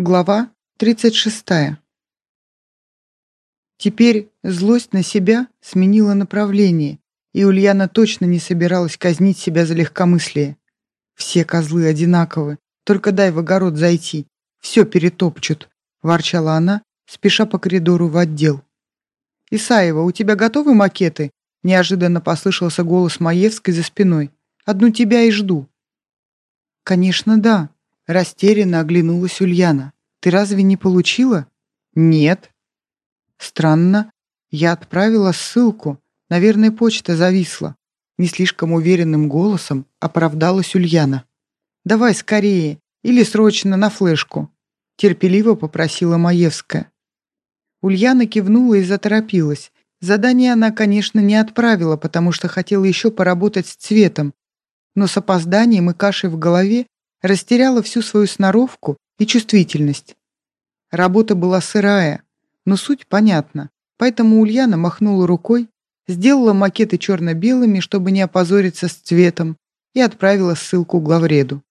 Глава 36. Теперь злость на себя сменила направление, и Ульяна точно не собиралась казнить себя за легкомыслие. «Все козлы одинаковы, только дай в огород зайти, все перетопчут», – ворчала она, спеша по коридору в отдел. «Исаева, у тебя готовы макеты?» – неожиданно послышался голос Маевской за спиной. «Одну тебя и жду». «Конечно, да», Растерянно оглянулась Ульяна. «Ты разве не получила?» «Нет». «Странно. Я отправила ссылку. Наверное, почта зависла». Не слишком уверенным голосом оправдалась Ульяна. «Давай скорее, или срочно на флешку», терпеливо попросила Маевская. Ульяна кивнула и заторопилась. Задание она, конечно, не отправила, потому что хотела еще поработать с цветом, но с опозданием и кашей в голове растеряла всю свою сноровку и чувствительность. Работа была сырая, но суть понятна, поэтому Ульяна махнула рукой, сделала макеты черно-белыми, чтобы не опозориться с цветом, и отправила ссылку главреду.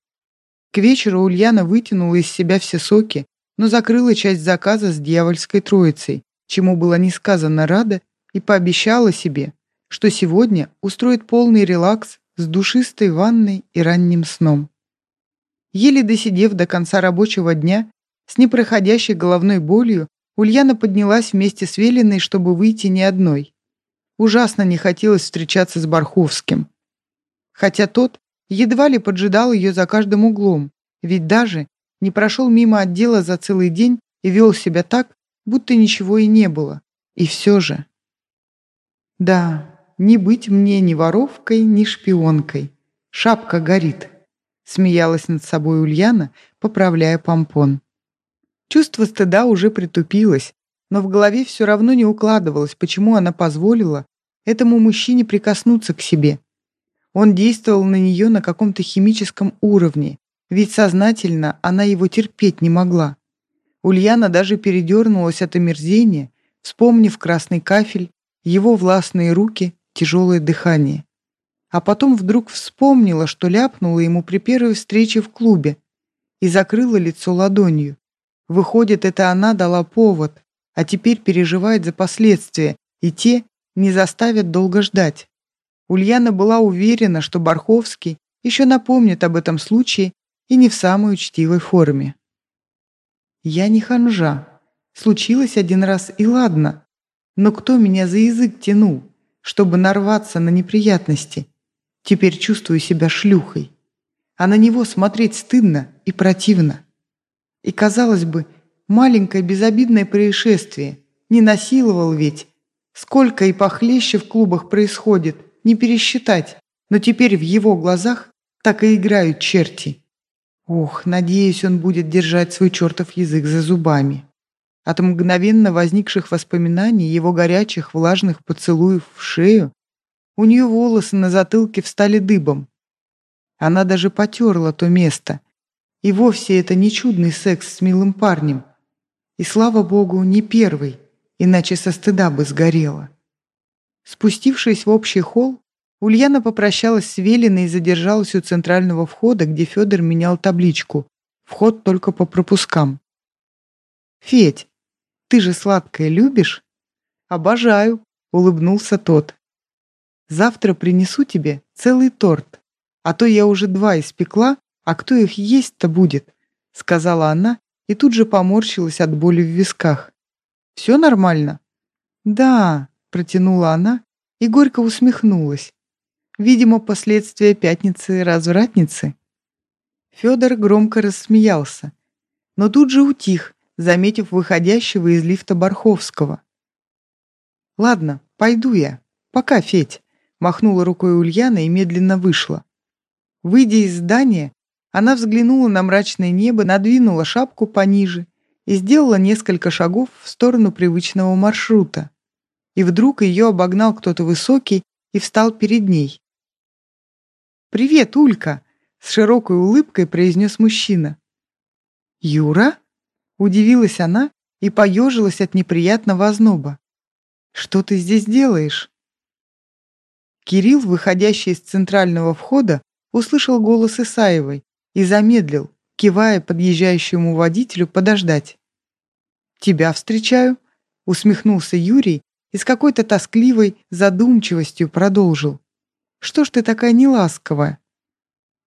К вечеру Ульяна вытянула из себя все соки, но закрыла часть заказа с дьявольской троицей, чему была несказанно рада, и пообещала себе, что сегодня устроит полный релакс с душистой ванной и ранним сном. Еле досидев до конца рабочего дня, с непроходящей головной болью, Ульяна поднялась вместе с Велиной, чтобы выйти не одной. Ужасно не хотелось встречаться с Барховским. Хотя тот едва ли поджидал ее за каждым углом, ведь даже не прошел мимо отдела за целый день и вел себя так, будто ничего и не было. И все же... Да, не быть мне ни воровкой, ни шпионкой. Шапка горит. Смеялась над собой Ульяна, поправляя помпон. Чувство стыда уже притупилось, но в голове все равно не укладывалось, почему она позволила этому мужчине прикоснуться к себе. Он действовал на нее на каком-то химическом уровне, ведь сознательно она его терпеть не могла. Ульяна даже передернулась от омерзения, вспомнив красный кафель, его властные руки, тяжелое дыхание а потом вдруг вспомнила, что ляпнула ему при первой встрече в клубе и закрыла лицо ладонью. Выходит, это она дала повод, а теперь переживает за последствия, и те не заставят долго ждать. Ульяна была уверена, что Барховский еще напомнит об этом случае и не в самой учтивой форме. «Я не ханжа. Случилось один раз и ладно. Но кто меня за язык тянул, чтобы нарваться на неприятности?» Теперь чувствую себя шлюхой. А на него смотреть стыдно и противно. И, казалось бы, маленькое безобидное происшествие. Не насиловал ведь. Сколько и похлеще в клубах происходит, не пересчитать. Но теперь в его глазах так и играют черти. Ох, надеюсь, он будет держать свой чертов язык за зубами. От мгновенно возникших воспоминаний его горячих влажных поцелуев в шею у нее волосы на затылке встали дыбом. Она даже потерла то место. И вовсе это не чудный секс с милым парнем. И, слава богу, не первый, иначе со стыда бы сгорела. Спустившись в общий холл, Ульяна попрощалась с Велиной и задержалась у центрального входа, где Федор менял табличку «Вход только по пропускам». «Федь, ты же сладкое любишь?» «Обожаю», — улыбнулся тот. Завтра принесу тебе целый торт, а то я уже два испекла, а кто их есть-то будет?» сказала она и тут же поморщилась от боли в висках. «Все нормально?» «Да», — протянула она и горько усмехнулась. Видимо, последствия пятницы развратницы. Федор громко рассмеялся, но тут же утих, заметив выходящего из лифта Барховского. «Ладно, пойду я. Пока, Федь». Махнула рукой Ульяна и медленно вышла. Выйдя из здания, она взглянула на мрачное небо, надвинула шапку пониже и сделала несколько шагов в сторону привычного маршрута. И вдруг ее обогнал кто-то высокий и встал перед ней. «Привет, Улька!» — с широкой улыбкой произнес мужчина. «Юра?» — удивилась она и поежилась от неприятного озноба. «Что ты здесь делаешь?» Кирилл, выходящий из центрального входа, услышал голос Исаевой и замедлил, кивая подъезжающему водителю подождать. «Тебя встречаю», — усмехнулся Юрий и с какой-то тоскливой задумчивостью продолжил. «Что ж ты такая неласковая?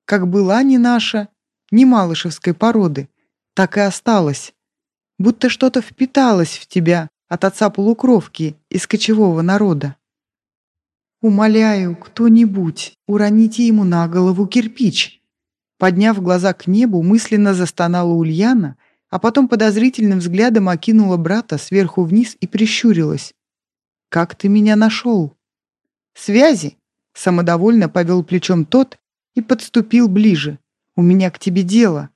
Как была не наша, не малышевской породы, так и осталась. Будто что-то впиталось в тебя от отца полукровки из кочевого народа. «Умоляю, кто-нибудь, уроните ему на голову кирпич!» Подняв глаза к небу, мысленно застонала Ульяна, а потом подозрительным взглядом окинула брата сверху вниз и прищурилась. «Как ты меня нашел?» «Связи!» — самодовольно повел плечом тот и подступил ближе. «У меня к тебе дело».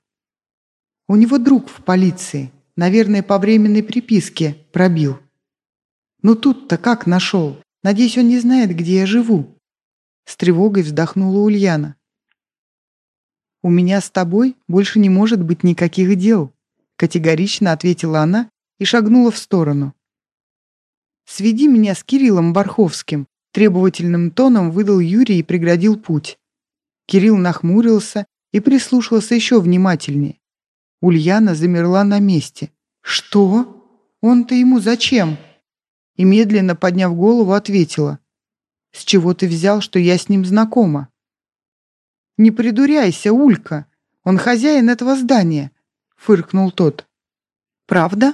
У него друг в полиции, наверное, по временной приписке пробил. «Ну тут-то как нашел? Надеюсь, он не знает, где я живу». С тревогой вздохнула Ульяна. «У меня с тобой больше не может быть никаких дел», категорично ответила она и шагнула в сторону. «Сведи меня с Кириллом Барховским», требовательным тоном выдал Юрий и преградил путь. Кирилл нахмурился и прислушался еще внимательнее. Ульяна замерла на месте. «Что? Он-то ему зачем?» И, медленно подняв голову, ответила. «С чего ты взял, что я с ним знакома?» «Не придуряйся, Улька! Он хозяин этого здания!» — фыркнул тот. «Правда?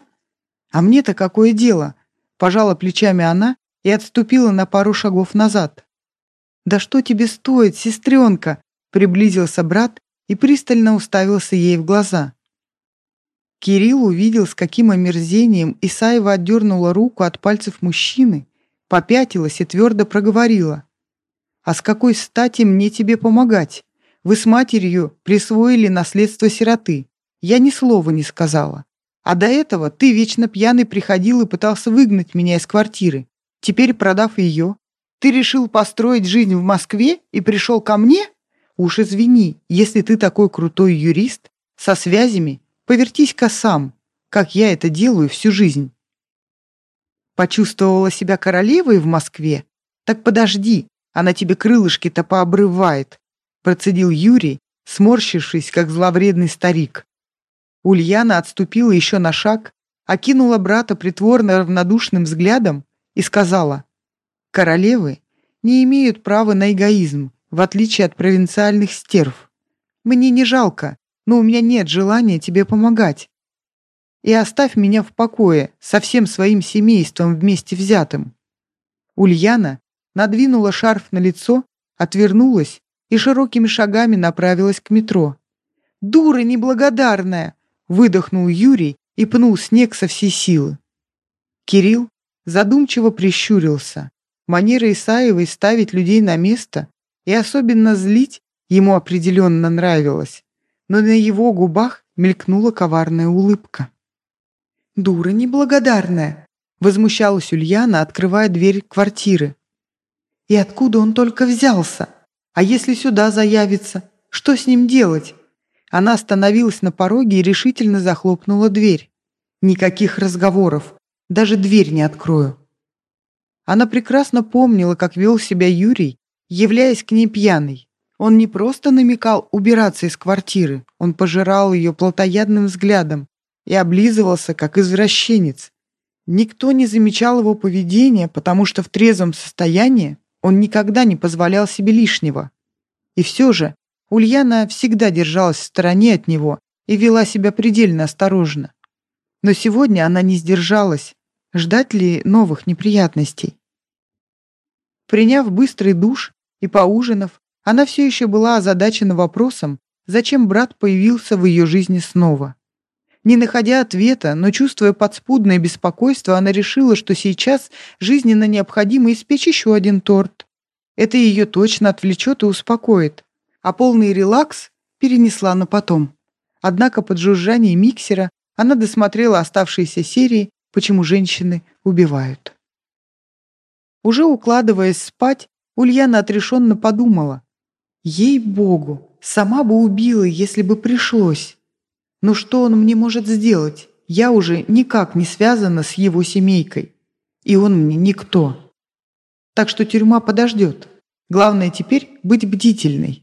А мне-то какое дело?» — пожала плечами она и отступила на пару шагов назад. «Да что тебе стоит, сестренка?» — приблизился брат и пристально уставился ей в глаза. Кирилл увидел, с каким омерзением Исаева отдернула руку от пальцев мужчины, попятилась и твердо проговорила. «А с какой стати мне тебе помогать? Вы с матерью присвоили наследство сироты. Я ни слова не сказала. А до этого ты вечно пьяный приходил и пытался выгнать меня из квартиры. Теперь, продав ее, ты решил построить жизнь в Москве и пришел ко мне? Уж извини, если ты такой крутой юрист, со связями, Повертись-ка сам, как я это делаю всю жизнь. Почувствовала себя королевой в Москве? Так подожди, она тебе крылышки-то пообрывает, процедил Юрий, сморщившись, как зловредный старик. Ульяна отступила еще на шаг, окинула брата притворно равнодушным взглядом и сказала, «Королевы не имеют права на эгоизм, в отличие от провинциальных стерв. Мне не жалко, но у меня нет желания тебе помогать. И оставь меня в покое со всем своим семейством вместе взятым». Ульяна надвинула шарф на лицо, отвернулась и широкими шагами направилась к метро. «Дура неблагодарная!» — выдохнул Юрий и пнул снег со всей силы. Кирилл задумчиво прищурился. Манера Исаевой ставить людей на место и особенно злить ему определенно нравилась но на его губах мелькнула коварная улыбка. «Дура неблагодарная!» — возмущалась Ульяна, открывая дверь квартиры. «И откуда он только взялся? А если сюда заявится, что с ним делать?» Она остановилась на пороге и решительно захлопнула дверь. «Никаких разговоров. Даже дверь не открою». Она прекрасно помнила, как вел себя Юрий, являясь к ней пьяной. Он не просто намекал убираться из квартиры, он пожирал ее плотоядным взглядом и облизывался, как извращенец. Никто не замечал его поведения, потому что в трезвом состоянии он никогда не позволял себе лишнего. И все же Ульяна всегда держалась в стороне от него и вела себя предельно осторожно. Но сегодня она не сдержалась. Ждать ли новых неприятностей? Приняв быстрый душ и поужинав, она все еще была озадачена вопросом, зачем брат появился в ее жизни снова. Не находя ответа, но чувствуя подспудное беспокойство, она решила, что сейчас жизненно необходимо испечь еще один торт. Это ее точно отвлечет и успокоит. А полный релакс перенесла на потом. Однако под жужжание миксера она досмотрела оставшиеся серии «Почему женщины убивают». Уже укладываясь спать, Ульяна отрешенно подумала, Ей-богу, сама бы убила, если бы пришлось. Но что он мне может сделать? Я уже никак не связана с его семейкой. И он мне никто. Так что тюрьма подождет. Главное теперь быть бдительной.